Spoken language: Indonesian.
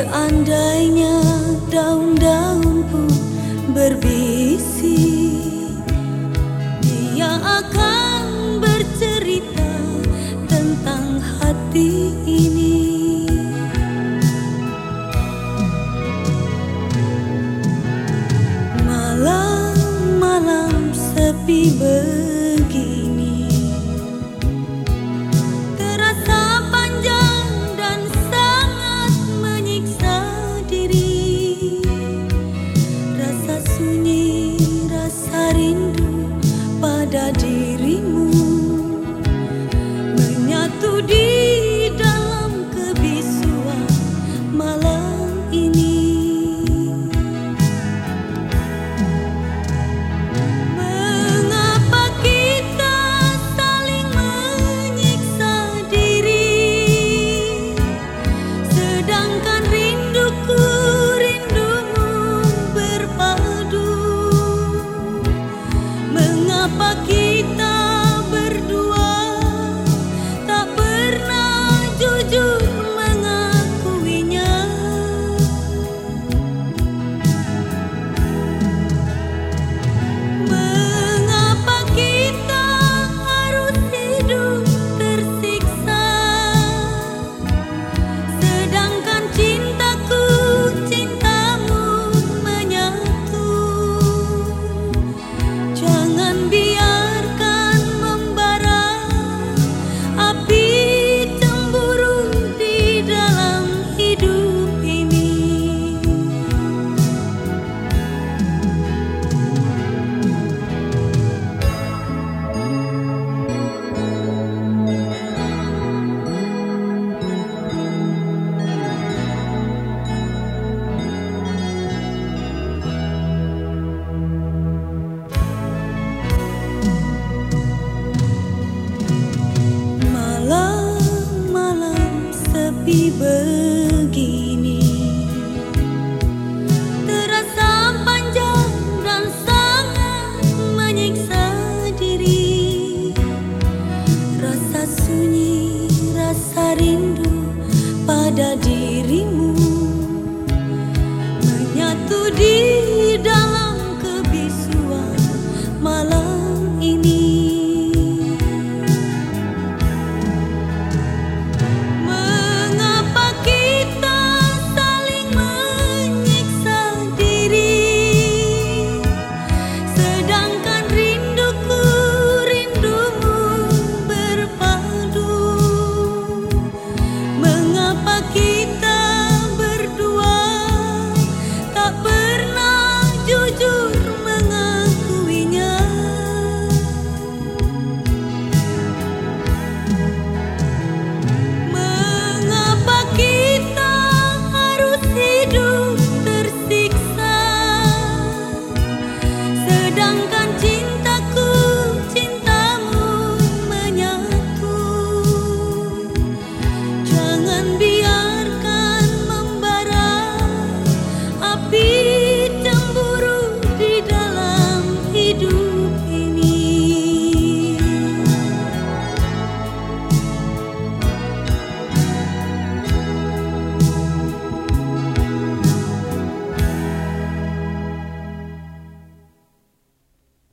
Seandainya daun-daun pun berbisik pag begini Terasa panjang dan sangat menyiksa diri. Rasa sunyi, rasa rindu pada diri. and be